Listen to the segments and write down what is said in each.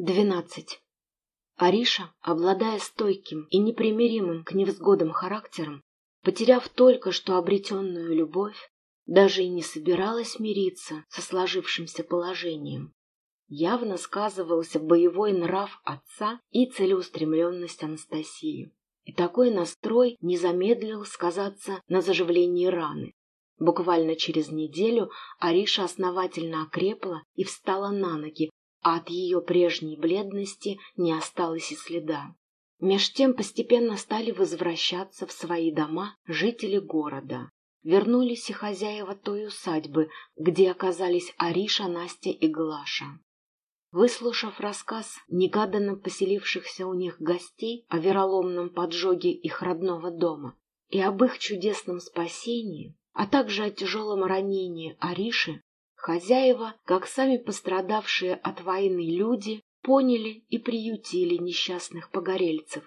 Двенадцать. Ариша, обладая стойким и непримиримым к невзгодам характером, потеряв только что обретенную любовь, даже и не собиралась мириться со сложившимся положением. Явно сказывался боевой нрав отца и целеустремленность Анастасии. И такой настрой не замедлил сказаться на заживлении раны. Буквально через неделю Ариша основательно окрепла и встала на ноги, а от ее прежней бледности не осталось и следа. Меж тем постепенно стали возвращаться в свои дома жители города. Вернулись и хозяева той усадьбы, где оказались Ариша, Настя и Глаша. Выслушав рассказ негаданно поселившихся у них гостей о вероломном поджоге их родного дома и об их чудесном спасении, а также о тяжелом ранении Ариши, Хозяева, как сами пострадавшие от войны люди, поняли и приютили несчастных погорельцев.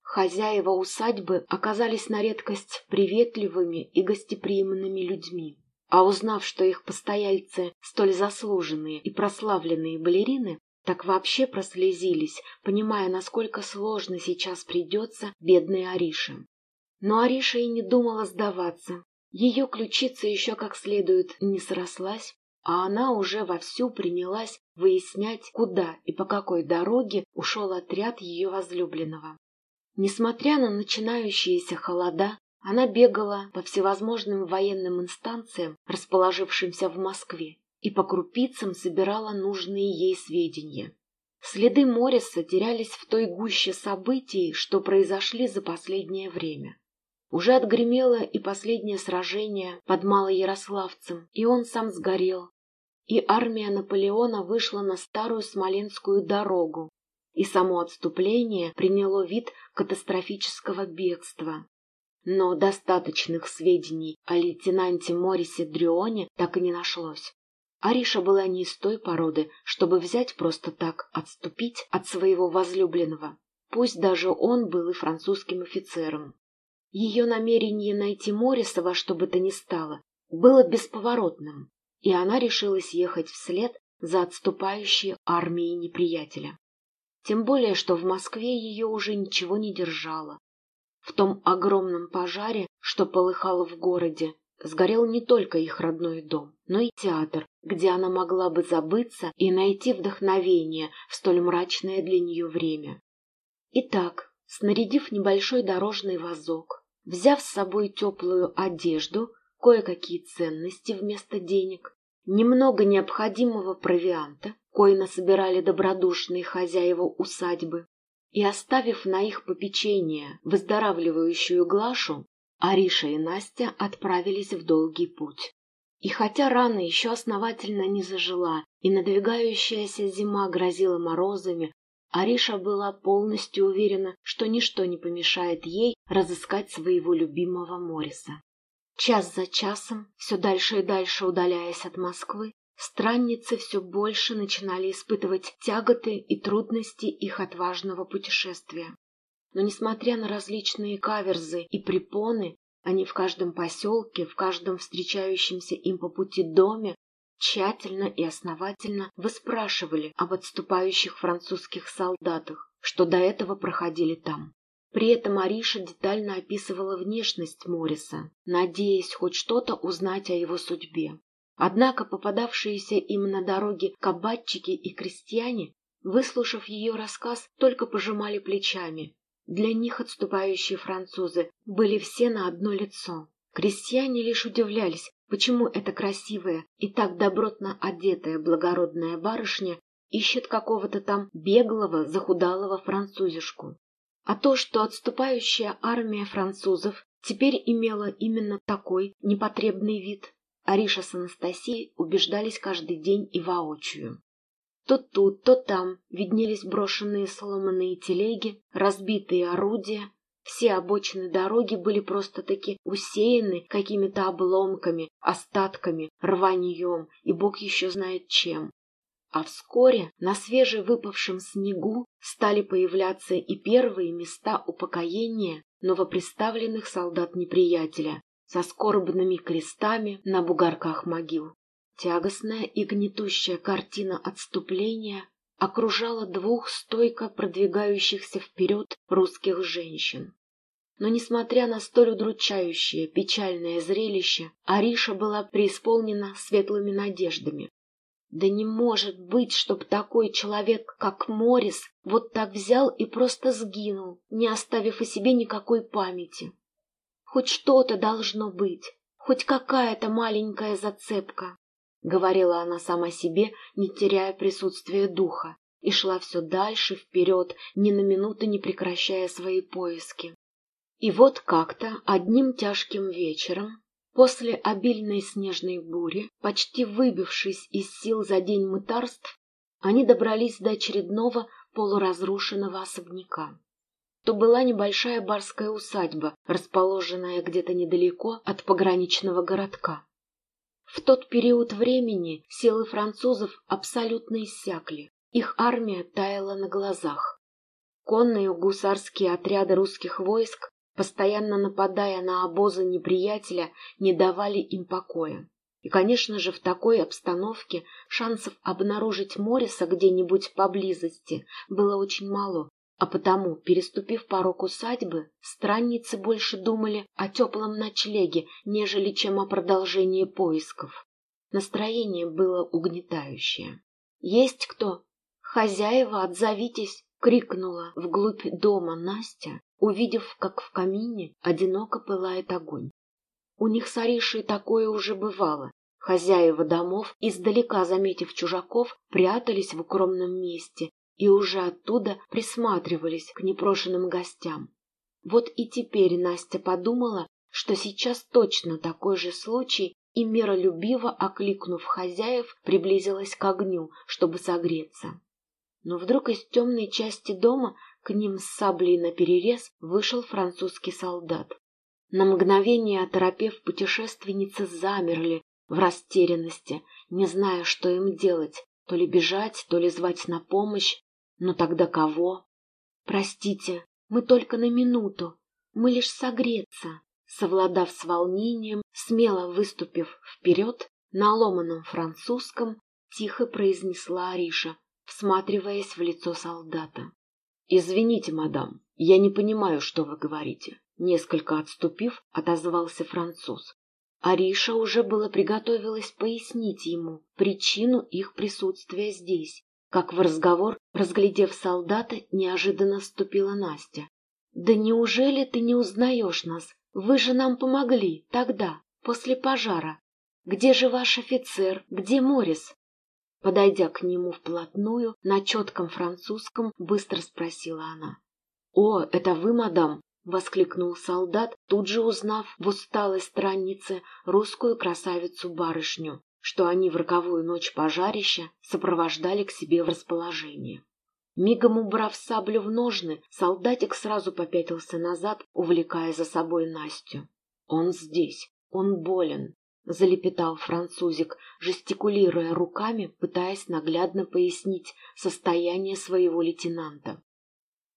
Хозяева усадьбы оказались на редкость приветливыми и гостеприимными людьми. А узнав, что их постояльцы столь заслуженные и прославленные балерины, так вообще прослезились, понимая, насколько сложно сейчас придется бедной Арише. Но Ариша и не думала сдаваться. Ее ключица еще как следует не срослась, а она уже вовсю принялась выяснять, куда и по какой дороге ушел отряд ее возлюбленного. Несмотря на начинающиеся холода, она бегала по всевозможным военным инстанциям, расположившимся в Москве, и по крупицам собирала нужные ей сведения. Следы Морриса терялись в той гуще событий, что произошли за последнее время. Уже отгремело и последнее сражение под Малоярославцем, и он сам сгорел. И армия Наполеона вышла на старую Смоленскую дорогу, и само отступление приняло вид катастрофического бегства. Но достаточных сведений о лейтенанте Морисе Дрионе так и не нашлось. Ариша была не из той породы, чтобы взять просто так отступить от своего возлюбленного, пусть даже он был и французским офицером. Ее намерение найти Морриса во что бы то ни стало было бесповоротным, и она решилась ехать вслед за отступающей армией неприятеля. Тем более, что в Москве ее уже ничего не держало. В том огромном пожаре, что полыхало в городе, сгорел не только их родной дом, но и театр, где она могла бы забыться и найти вдохновение в столь мрачное для нее время. Итак, снарядив небольшой дорожный вазок, Взяв с собой теплую одежду, кое-какие ценности вместо денег, немного необходимого провианта, кое насобирали добродушные хозяева усадьбы, и оставив на их попечение выздоравливающую Глашу, Ариша и Настя отправились в долгий путь. И хотя рана еще основательно не зажила, и надвигающаяся зима грозила морозами, Ариша была полностью уверена, что ничто не помешает ей разыскать своего любимого Мориса. Час за часом, все дальше и дальше удаляясь от Москвы, странницы все больше начинали испытывать тяготы и трудности их отважного путешествия. Но несмотря на различные каверзы и препоны, они в каждом поселке, в каждом встречающемся им по пути доме тщательно и основательно выспрашивали об отступающих французских солдатах, что до этого проходили там. При этом Ариша детально описывала внешность Мориса, надеясь хоть что-то узнать о его судьбе. Однако попадавшиеся им на дороге кабачики и крестьяне, выслушав ее рассказ, только пожимали плечами. Для них отступающие французы были все на одно лицо. Крестьяне лишь удивлялись, Почему эта красивая и так добротно одетая благородная барышня ищет какого-то там беглого, захудалого французишку? А то, что отступающая армия французов теперь имела именно такой непотребный вид, Ариша с Анастасией убеждались каждый день и воочию. То тут, то там виднелись брошенные сломанные телеги, разбитые орудия, все обочины дороги были просто-таки усеяны какими-то обломками, остатками, рваньем и бог еще знает чем. А вскоре на свежевыпавшем снегу стали появляться и первые места упокоения новоприставленных солдат неприятеля со скорбными крестами на бугорках могил. Тягостная и гнетущая картина отступления окружала двух стойко продвигающихся вперед русских женщин. Но, несмотря на столь удручающее, печальное зрелище, Ариша была преисполнена светлыми надеждами. Да не может быть, чтоб такой человек, как Морис, вот так взял и просто сгинул, не оставив о себе никакой памяти. Хоть что-то должно быть, хоть какая-то маленькая зацепка. — говорила она сама себе, не теряя присутствия духа, и шла все дальше, вперед, ни на минуту не прекращая свои поиски. И вот как-то одним тяжким вечером, после обильной снежной бури, почти выбившись из сил за день мытарств, они добрались до очередного полуразрушенного особняка. То была небольшая барская усадьба, расположенная где-то недалеко от пограничного городка. В тот период времени силы французов абсолютно иссякли. Их армия таяла на глазах. Конные гусарские отряды русских войск, постоянно нападая на обозы неприятеля, не давали им покоя. И, конечно же, в такой обстановке шансов обнаружить Мориса где-нибудь поблизости было очень мало, а потому, переступив порог усадьбы, странницы больше думали о теплом ночлеге, нежели чем о продолжении поисков. Настроение было угнетающее. «Есть кто? Хозяева, отзовитесь!» — крикнула вглубь дома Настя, увидев, как в камине одиноко пылает огонь. У них с Аришей такое уже бывало. Хозяева домов, издалека заметив чужаков, прятались в укромном месте и уже оттуда присматривались к непрошенным гостям. Вот и теперь Настя подумала, что сейчас точно такой же случай, и миролюбиво, окликнув хозяев, приблизилась к огню, чтобы согреться. Но вдруг из темной части дома к ним с саблей наперерез вышел французский солдат. На мгновение оторопев, путешественницы замерли в растерянности, не зная, что им делать, то ли бежать, то ли звать на помощь. Но тогда кого? Простите, мы только на минуту. Мы лишь согреться. Совладав с волнением, смело выступив вперед, на ломаном французском, тихо произнесла Ариша, всматриваясь в лицо солдата. «Извините, мадам, я не понимаю, что вы говорите». Несколько отступив, отозвался француз. Ариша уже было приготовилась пояснить ему причину их присутствия здесь, как в разговор, разглядев солдата, неожиданно вступила Настя. «Да неужели ты не узнаешь нас? Вы же нам помогли тогда, после пожара. Где же ваш офицер? Где Морис?» Подойдя к нему вплотную, на четком французском быстро спросила она. «О, это вы, мадам?» — воскликнул солдат, тут же узнав в усталой страннице русскую красавицу-барышню, что они в роковую ночь пожарища сопровождали к себе в расположение. Мигом убрав саблю в ножны, солдатик сразу попятился назад, увлекая за собой Настю. «Он здесь, он болен», — залепетал французик, жестикулируя руками, пытаясь наглядно пояснить состояние своего лейтенанта.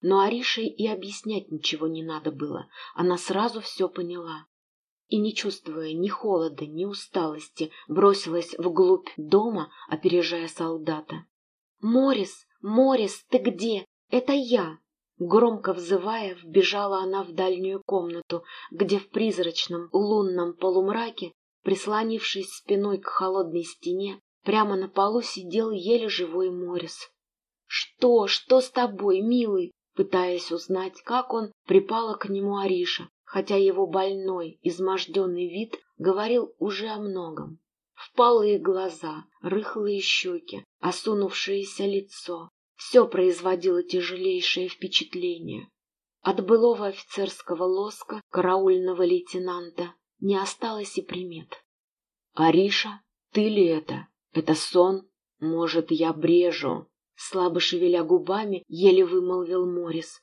Но Арише и объяснять ничего не надо было, она сразу все поняла. И, не чувствуя ни холода, ни усталости, бросилась вглубь дома, опережая солдата. «Морис, Морис, ты где? Это я!» Громко взывая, вбежала она в дальнюю комнату, где в призрачном лунном полумраке, прислонившись спиной к холодной стене, прямо на полу сидел еле живой Морис. «Что? Что с тобой, милый?» Пытаясь узнать, как он, припала к нему Ариша, хотя его больной, изможденный вид говорил уже о многом. Впалые глаза, рыхлые щеки, осунувшееся лицо — все производило тяжелейшее впечатление. От былого офицерского лоска караульного лейтенанта не осталось и примет. «Ариша, ты ли это? Это сон? Может, я брежу?» Слабо шевеля губами, еле вымолвил Морис.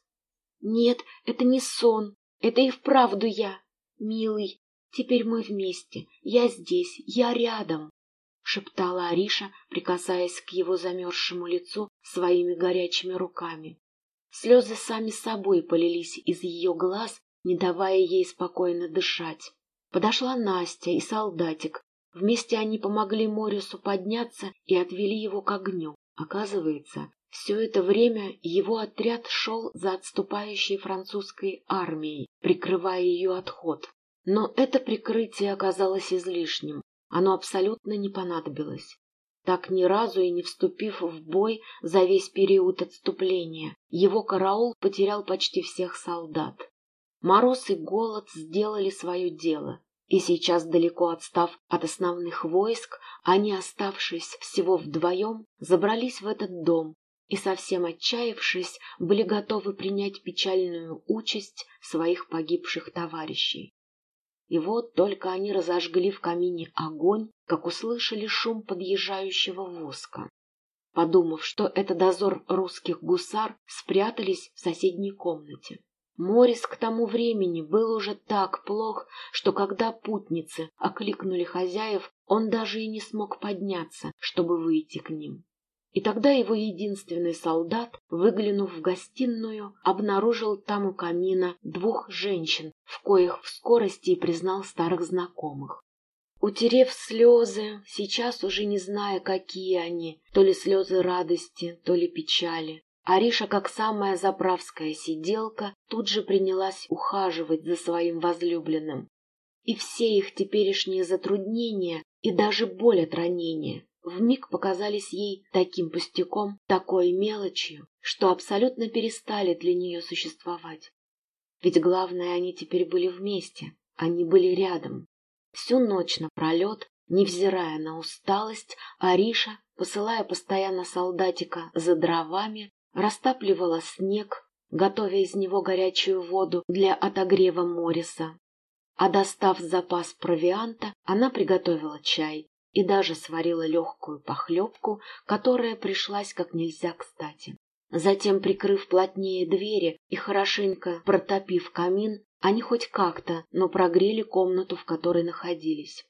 «Нет, это не сон, это и вправду я. Милый, теперь мы вместе, я здесь, я рядом», — шептала Ариша, прикасаясь к его замерзшему лицу своими горячими руками. Слезы сами собой полились из ее глаз, не давая ей спокойно дышать. Подошла Настя и солдатик. Вместе они помогли Морису подняться и отвели его к огню. Оказывается, Все это время его отряд шел за отступающей французской армией, прикрывая ее отход. Но это прикрытие оказалось излишним, оно абсолютно не понадобилось. Так ни разу и не вступив в бой за весь период отступления, его караул потерял почти всех солдат. Мороз и голод сделали свое дело, и сейчас, далеко отстав от основных войск, они, оставшись всего вдвоем, забрались в этот дом, и, совсем отчаявшись, были готовы принять печальную участь своих погибших товарищей. И вот только они разожгли в камине огонь, как услышали шум подъезжающего воска. Подумав, что это дозор русских гусар, спрятались в соседней комнате. Морис к тому времени был уже так плох, что когда путницы окликнули хозяев, он даже и не смог подняться, чтобы выйти к ним. И тогда его единственный солдат, выглянув в гостиную, обнаружил там у камина двух женщин, в коих в скорости и признал старых знакомых. Утерев слезы, сейчас уже не зная, какие они, то ли слезы радости, то ли печали, Ариша, как самая заправская сиделка, тут же принялась ухаживать за своим возлюбленным. И все их теперешние затруднения и даже боль от ранения вмиг показались ей таким пустяком, такой мелочью, что абсолютно перестали для нее существовать. Ведь главное, они теперь были вместе, они были рядом. Всю ночь напролет, невзирая на усталость, Ариша, посылая постоянно солдатика за дровами, растапливала снег, готовя из него горячую воду для отогрева Мориса. А достав запас провианта, она приготовила чай, и даже сварила легкую похлебку, которая пришлась как нельзя кстати. Затем, прикрыв плотнее двери и хорошенько протопив камин, они хоть как-то, но прогрели комнату, в которой находились.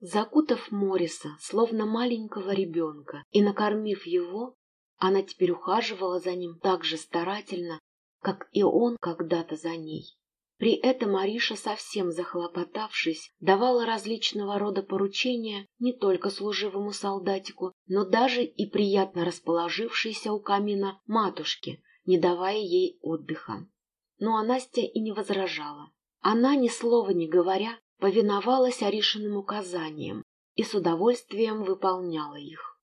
Закутав Мориса, словно маленького ребенка, и накормив его, она теперь ухаживала за ним так же старательно, как и он когда-то за ней. При этом Мариша, совсем захлопотавшись, давала различного рода поручения не только служивому солдатику, но даже и приятно расположившейся у камина матушке, не давая ей отдыха. Ну а Настя и не возражала. Она, ни слова не говоря, повиновалась Аришиным указаниям и с удовольствием выполняла их.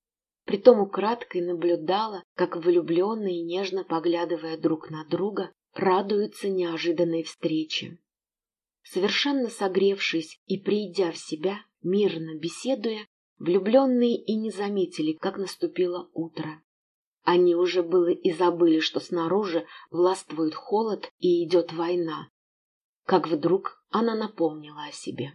Притом украдкой наблюдала, как влюбленные, нежно поглядывая друг на друга, радуются неожиданной встрече. Совершенно согревшись и придя в себя, мирно беседуя, влюбленные и не заметили, как наступило утро. Они уже было и забыли, что снаружи властвует холод и идет война. Как вдруг она напомнила о себе.